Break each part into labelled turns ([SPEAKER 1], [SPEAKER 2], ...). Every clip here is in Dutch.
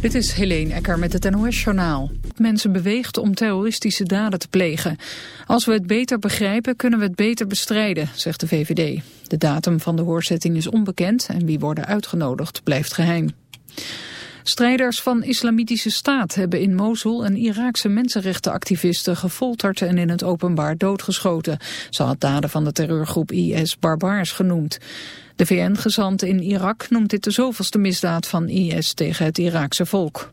[SPEAKER 1] Dit is Helene Ecker met het NOS-journaal. Mensen beweegt om terroristische daden te plegen. Als we het beter begrijpen, kunnen we het beter bestrijden, zegt de VVD. De datum van de hoorzetting is onbekend en wie worden uitgenodigd blijft geheim. Strijders van Islamitische Staat hebben in Mosul een Iraakse mensenrechtenactiviste gefolterd en in het openbaar doodgeschoten. Ze had daden van de terreurgroep IS barbaars genoemd. De VN-gezant in Irak noemt dit de zoveelste misdaad van IS tegen het Iraakse volk.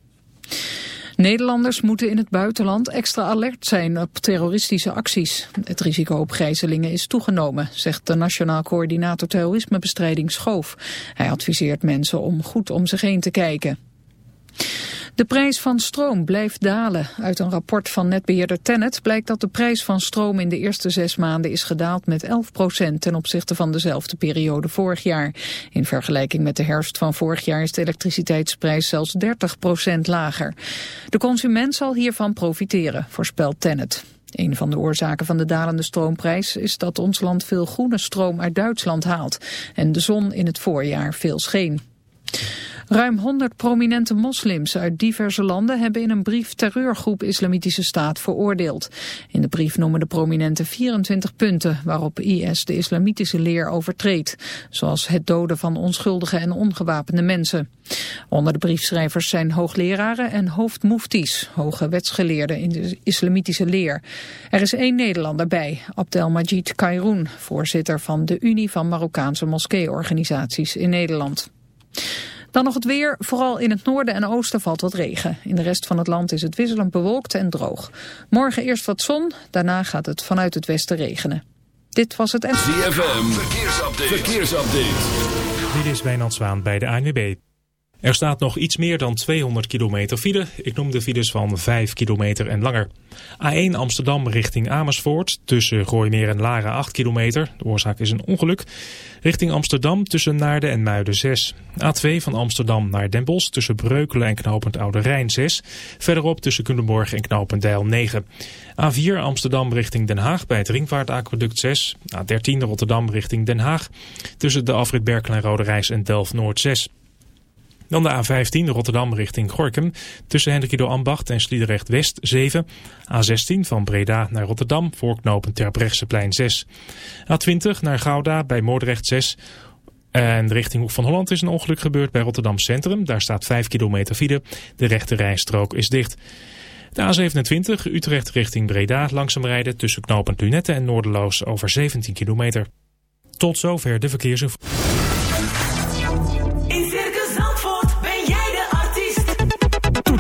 [SPEAKER 1] Nederlanders moeten in het buitenland extra alert zijn op terroristische acties. Het risico op gijzelingen is toegenomen, zegt de Nationaal Coördinator Terrorismebestrijding Schoof. Hij adviseert mensen om goed om zich heen te kijken. De prijs van stroom blijft dalen. Uit een rapport van netbeheerder Tennet blijkt dat de prijs van stroom in de eerste zes maanden is gedaald met 11% ten opzichte van dezelfde periode vorig jaar. In vergelijking met de herfst van vorig jaar is de elektriciteitsprijs zelfs 30% lager. De consument zal hiervan profiteren, voorspelt Tennet. Een van de oorzaken van de dalende stroomprijs is dat ons land veel groene stroom uit Duitsland haalt en de zon in het voorjaar veel scheen. Ruim 100 prominente moslims uit diverse landen hebben in een brief terreurgroep Islamitische Staat veroordeeld. In de brief noemen de prominenten 24 punten waarop IS de islamitische leer overtreedt, zoals het doden van onschuldige en ongewapende mensen. Onder de briefschrijvers zijn hoogleraren en hoofdmoefties, hoge wetsgeleerden in de islamitische leer. Er is één Nederlander bij, Abdelmajid Kairoun, voorzitter van de Unie van Marokkaanse moskeeorganisaties in Nederland. Dan nog het weer. Vooral in het noorden en oosten valt wat regen. In de rest van het land is het wisselend bewolkt en droog. Morgen eerst wat zon, daarna gaat het vanuit het westen regenen. Dit was het...
[SPEAKER 2] ZFM, verkeersupdate. verkeersupdate.
[SPEAKER 3] Dit is Wijnand Zwaan bij de ANWB. Er staat nog iets meer dan 200 kilometer file. Ik noem de files van 5 kilometer en langer. A1 Amsterdam richting Amersfoort. Tussen Gooimeer en Laren 8 kilometer. De oorzaak is een ongeluk. Richting Amsterdam tussen Naarden en Muiden 6. A2 van Amsterdam naar Den Bosch tussen Breukelen en Knopend Oude Rijn 6. Verderop tussen Culemborg en Knopend Deil 9. A4 Amsterdam richting Den Haag bij het Ringvaartaqueduct 6. A13 Rotterdam richting Den Haag. Tussen de afrit Berkel en Rode Reis en Delft Noord 6. Dan de A15 Rotterdam richting Gorkum. Tussen Hendrikido Ambacht en Sliedrecht West 7. A16 van Breda naar Rotterdam. Voorknopen Terbrechtseplein 6. A20 naar Gouda bij Moordrecht 6. En richting Hoek van Holland is een ongeluk gebeurd bij Rotterdam Centrum. Daar staat 5 kilometer file. De rechte rijstrook is dicht. De A27 Utrecht richting Breda langzaam rijden tussen knooppunt Lunette en Noorderloos over 17 kilometer. Tot zover de verkeersinformatie.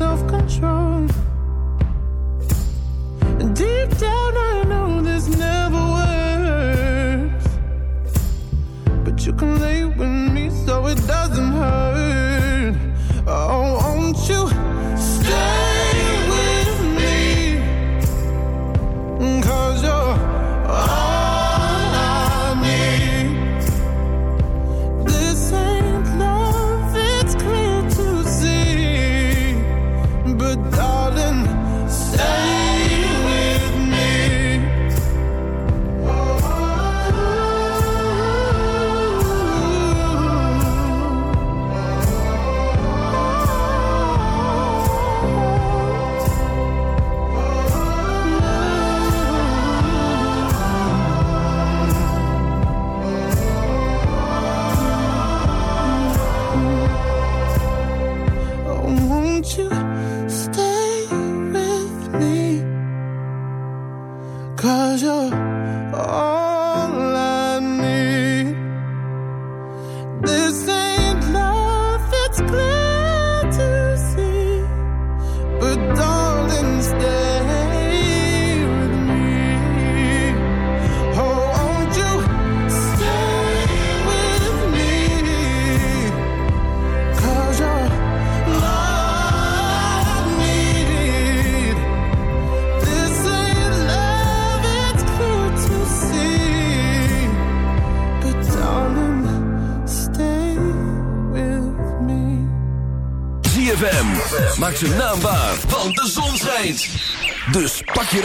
[SPEAKER 4] self-control.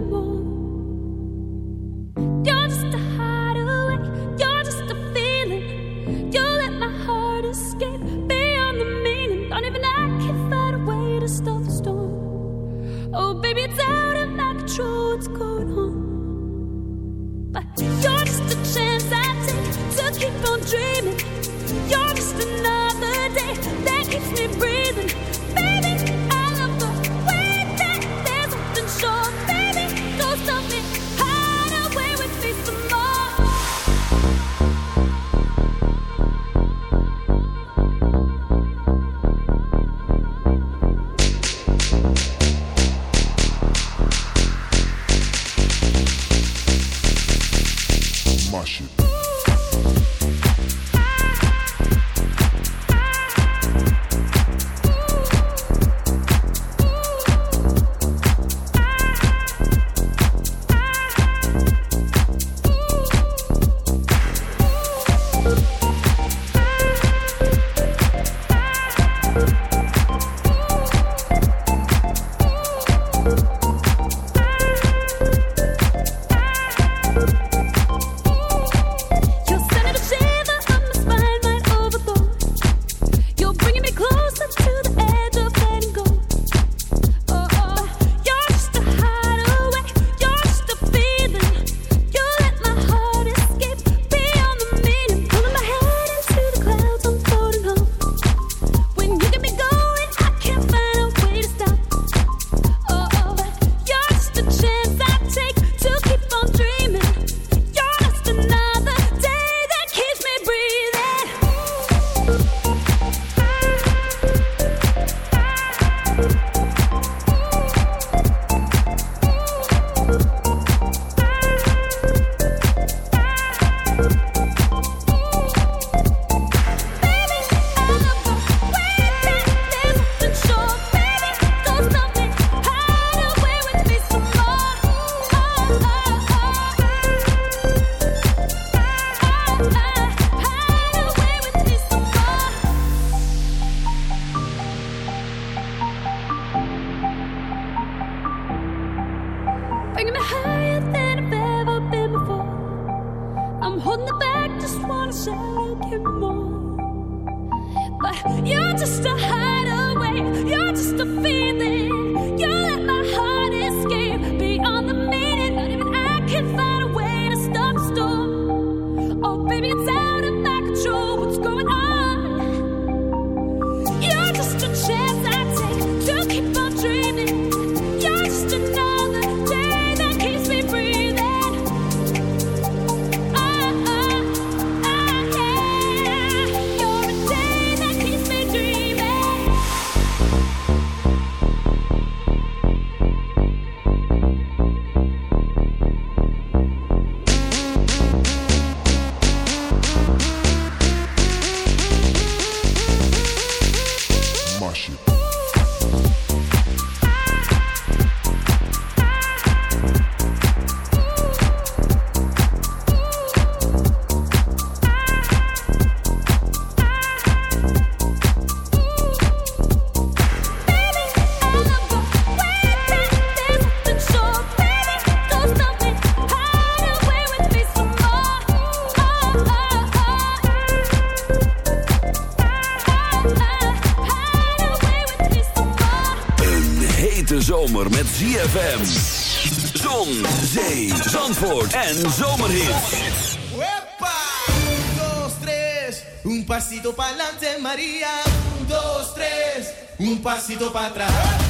[SPEAKER 5] the
[SPEAKER 6] boy. zomer met ZFM. Zon, zee, zandvoort en zomerhit.
[SPEAKER 7] Wepa! 1, 2, 3, un pasito pa'lante Maria. 1, 2, 3, un pasito para atrás.